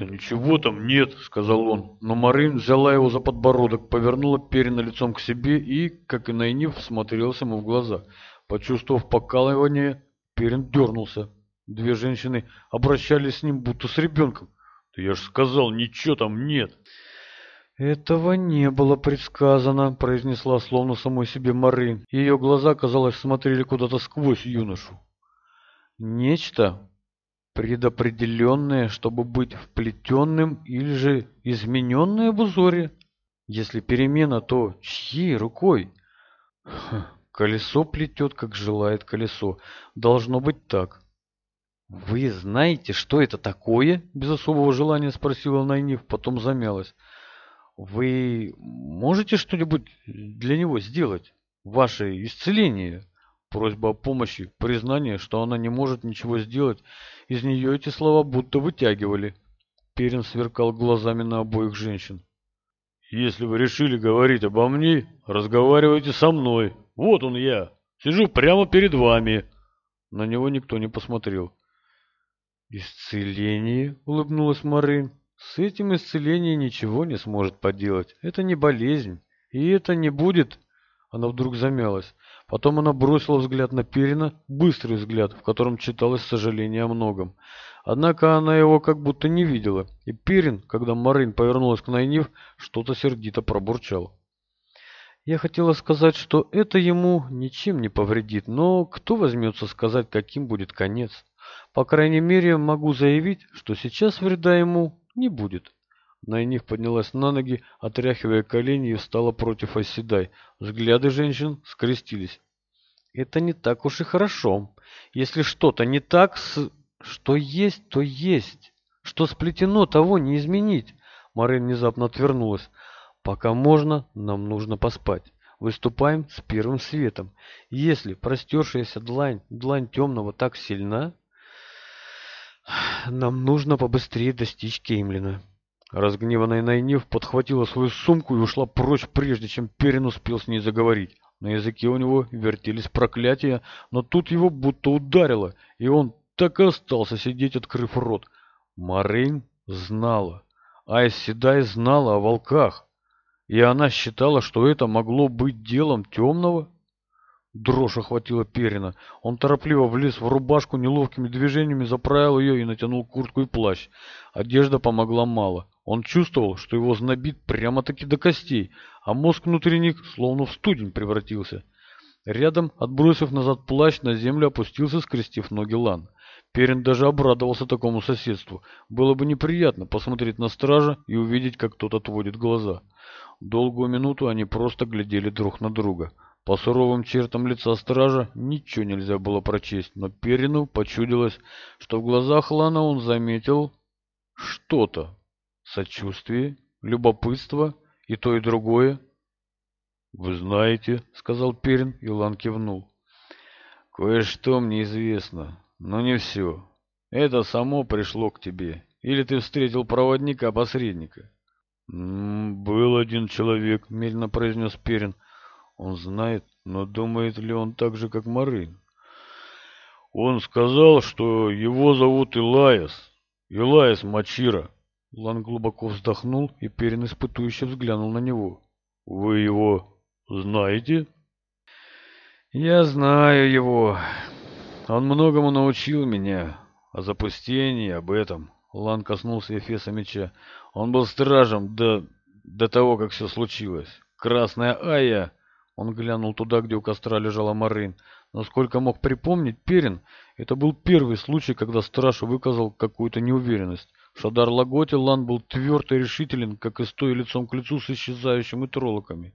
«Да ничего там нет», — сказал он, но Марин взяла его за подбородок, повернула перина лицом к себе и, как и Найниф, смотрелся ему в глаза. Почувствовав покалывание, Перин дернулся. Две женщины обращались с ним, будто с ребенком. «Да я же сказал, ничего там нет!» «Этого не было предсказано», — произнесла словно самой себе Марин. Ее глаза, казалось, смотрели куда-то сквозь юношу. Нечто предопределенное, чтобы быть вплетенным или же измененное в узоре? Если перемена, то чьей рукой? Колесо плетет, как желает колесо. Должно быть так. «Вы знаете, что это такое?» – без особого желания спросила Найниф, потом замялась. «Вы можете что-нибудь для него сделать? Ваше исцеление?» Просьба о помощи, признание, что она не может ничего сделать, из нее эти слова будто вытягивали. Перин сверкал глазами на обоих женщин. «Если вы решили говорить обо мне, разговаривайте со мной. Вот он я, сижу прямо перед вами». На него никто не посмотрел. «Исцеление?» — улыбнулась Марин. «С этим исцеление ничего не сможет поделать. Это не болезнь, и это не будет...» Она вдруг замялась. Потом она бросила взгляд на Перина, быстрый взгляд, в котором читалось сожаление о многом. Однако она его как будто не видела, и Перин, когда Марин повернулась к Найнив, что-то сердито пробурчал. Я хотела сказать, что это ему ничем не повредит, но кто возьмется сказать, каким будет конец? По крайней мере, могу заявить, что сейчас вреда ему не будет. Найниф поднялась на ноги, отряхивая колени и встала против оседай. Взгляды женщин скрестились. «Это не так уж и хорошо. Если что-то не так, с... что есть, то есть. Что сплетено, того не изменить». Морейн внезапно отвернулась. «Пока можно, нам нужно поспать. Выступаем с первым светом. Если простершаяся длань, длань темного так сильна, нам нужно побыстрее достичь Кеймлина». Разгневанная Найниф подхватила свою сумку и ушла прочь, прежде чем Перин успел с ней заговорить. На языке у него вертелись проклятия, но тут его будто ударило, и он так и остался сидеть, открыв рот. Марин знала. Айс Седай знала о волках, и она считала, что это могло быть делом Он чувствовал, что его знобит прямо-таки до костей, а мозг внутренник словно в студень превратился. Рядом, отбросив назад плащ, на землю опустился, скрестив ноги Лан. Перин даже обрадовался такому соседству. Было бы неприятно посмотреть на стража и увидеть, как тот отводит глаза. Долгую минуту они просто глядели друг на друга. По суровым чертам лица стража ничего нельзя было прочесть, но Перину почудилось, что в глазах Лана он заметил что-то, сочувствие, любопытство и то, и другое. «Вы знаете», — сказал Перин, и Лан кивнул. «Кое-что мне известно, но не все. Это само пришло к тебе. Или ты встретил проводника-посредника?» «Был один человек», — медленно произнес Перин. «Он знает, но думает ли он так же, как Марин?» «Он сказал, что его зовут Илаис. Илаис Мачира». Лан глубоко вздохнул и Перин испытующе взглянул на него. «Вы его знаете?» «Я знаю его. Он многому научил меня. О запустении, об этом». Лан коснулся Эфеса меча. «Он был стражем до... до того, как все случилось. Красная Ая...» Он глянул туда, где у костра лежала Марин. Насколько мог припомнить Перин, это был первый случай, когда страж выказал какую-то неуверенность. Шадар Лаготилан был тверд и решителен, как и стоя лицом к лицу с исчезающими троллоками.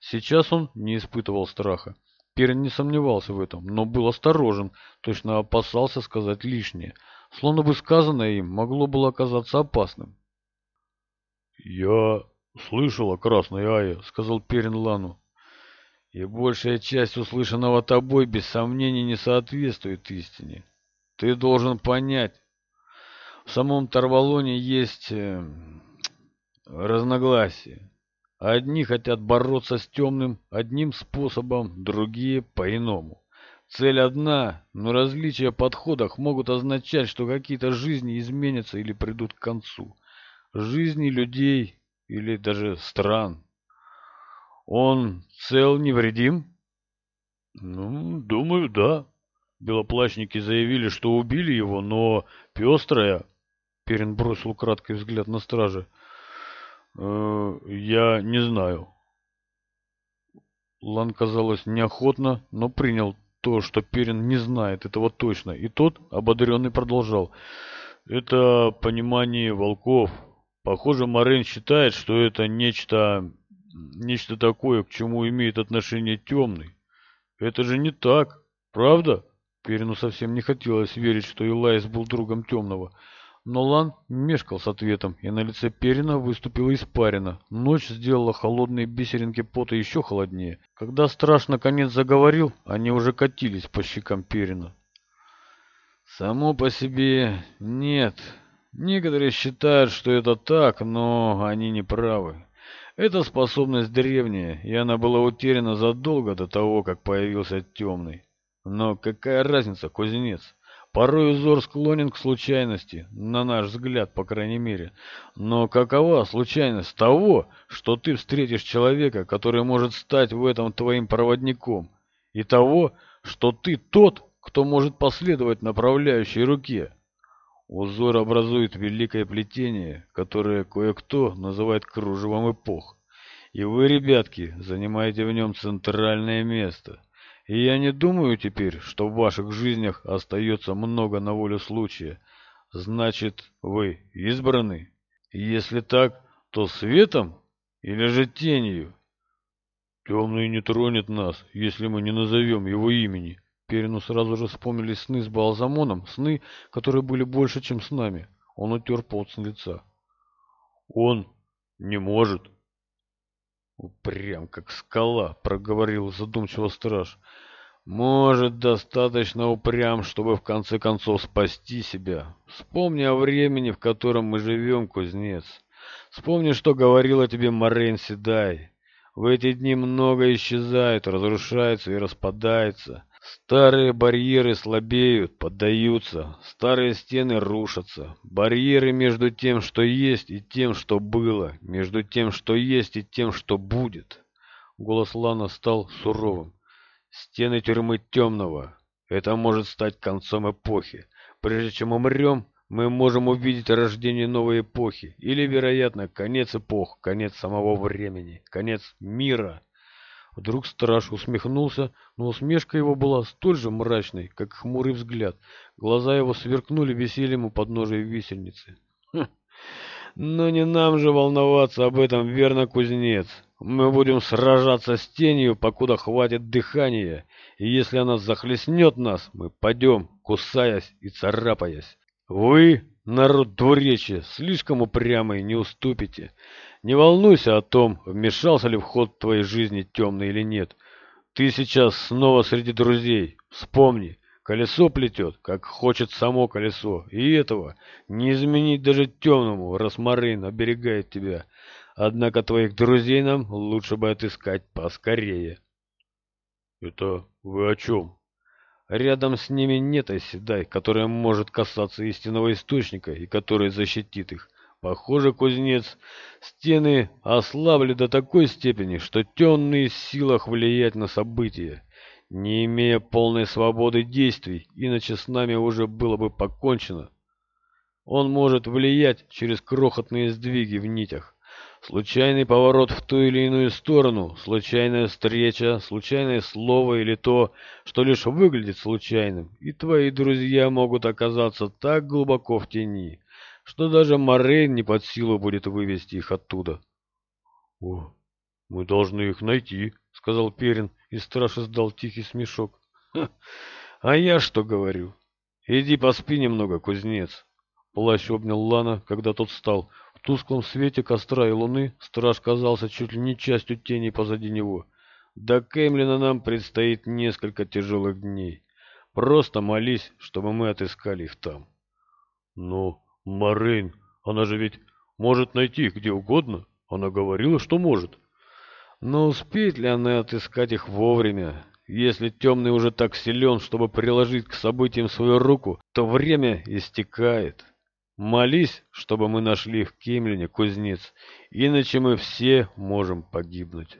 Сейчас он не испытывал страха. Перин не сомневался в этом, но был осторожен, точно опасался сказать лишнее. Словно бы сказанное им могло было оказаться опасным. «Я слышал о Красной Ае», — сказал Перин Лану. «И большая часть услышанного тобой без сомнений не соответствует истине. Ты должен понять, в самом Тарвалоне есть э, разногласия. Одни хотят бороться с темным одним способом, другие по-иному. Цель одна, но различия в подходах могут означать, что какие-то жизни изменятся или придут к концу. Жизни людей или даже стран. Он цел невредим? Ну, думаю, да. Белоплащники заявили, что убили его, но пестрая Перин бросил краткий взгляд на стража. Э, «Я не знаю». Лан, казалось, неохотно, но принял то, что Перин не знает этого точно. И тот, ободренный, продолжал. «Это понимание волков. Похоже, Морен считает, что это нечто... нечто такое, к чему имеет отношение темный. Это же не так, правда?» Перину совсем не хотелось верить, что Элайс был другом темного но Лан мешкал с ответом, и на лице Перина выступила испарина. Ночь сделала холодные бисеринки пота еще холоднее. Когда Страж наконец заговорил, они уже катились по щекам Перина. «Само по себе нет. Некоторые считают, что это так, но они не правы. Эта способность древняя, и она была утеряна задолго до того, как появился темный. Но какая разница, кузнец?» Порой узор склонен к случайности, на наш взгляд, по крайней мере. Но какова случайность того, что ты встретишь человека, который может стать в этом твоим проводником, и того, что ты тот, кто может последовать направляющей руке? Узор образует великое плетение, которое кое-кто называет кружевом эпох. И вы, ребятки, занимаете в нем центральное место. И я не думаю теперь, что в ваших жизнях остается много на волю случая. Значит, вы избраны? если так, то светом или же тенью? Темный не тронет нас, если мы не назовем его имени. Перину сразу же вспомнились сны с Балзамоном, сны, которые были больше, чем с нами. Он утер пот с лица. Он не может «Упрям, как скала», — проговорил задумчиво страж. «Может, достаточно упрям, чтобы в конце концов спасти себя. Вспомни о времени, в котором мы живем, кузнец. Вспомни, что говорила тебе Морейн Седай. В эти дни много исчезает, разрушается и распадается. Старые барьеры слабеют, поддаются, старые стены рушатся. Барьеры между тем, что есть, и тем, что было, между тем, что есть, и тем, что будет. Голос Лана стал суровым. Стены тюрьмы темного. Это может стать концом эпохи. Прежде чем умрем, мы можем увидеть рождение новой эпохи. Или, вероятно, конец эпох, конец самого времени, конец мира. Вдруг страж усмехнулся, но усмешка его была столь же мрачной, как хмурый взгляд. Глаза его сверкнули весельем у подножия висельницы. «Но ну не нам же волноваться об этом, верно, кузнец. Мы будем сражаться с тенью, покуда хватит дыхания, и если она захлестнет нас, мы пойдем, кусаясь и царапаясь. Вы, народ двуречия, слишком упрямый, не уступите. Не волнуйся о том, вмешался ли в ход твоей жизни темный или нет. Ты сейчас снова среди друзей. Вспомни, колесо плетет, как хочет само колесо, и этого не изменить даже темному, раз Марин оберегает тебя. Однако твоих друзей нам лучше бы отыскать поскорее. — Это вы о чем? Рядом с ними нет оседай, которая может касаться истинного источника и который защитит их. Похоже, кузнец, стены ослабли до такой степени, что темные в силах влиять на события. Не имея полной свободы действий, иначе с нами уже было бы покончено. Он может влиять через крохотные сдвиги в нитях. Случайный поворот в ту или иную сторону, случайная встреча, случайное слово или то, что лишь выглядит случайным, и твои друзья могут оказаться так глубоко в тени, что даже Морейн не под силу будет вывести их оттуда. — О, мы должны их найти, — сказал Перин, и страж издал тихий смешок. — А я что говорю? Иди поспи немного, кузнец. Плащ обнял Лана, когда тот встал. В тусклом свете костра и луны страж казался чуть ли не частью тени позади него. До Кемлина нам предстоит несколько тяжелых дней. Просто молись, чтобы мы отыскали их там. Но ну, Марин, она же ведь может найти их где угодно. Она говорила, что может. Но успеет ли она отыскать их вовремя? Если темный уже так силен, чтобы приложить к событиям свою руку, то время истекает. Молись, чтобы мы нашли в Кемлине кузнец, иначе мы все можем погибнуть.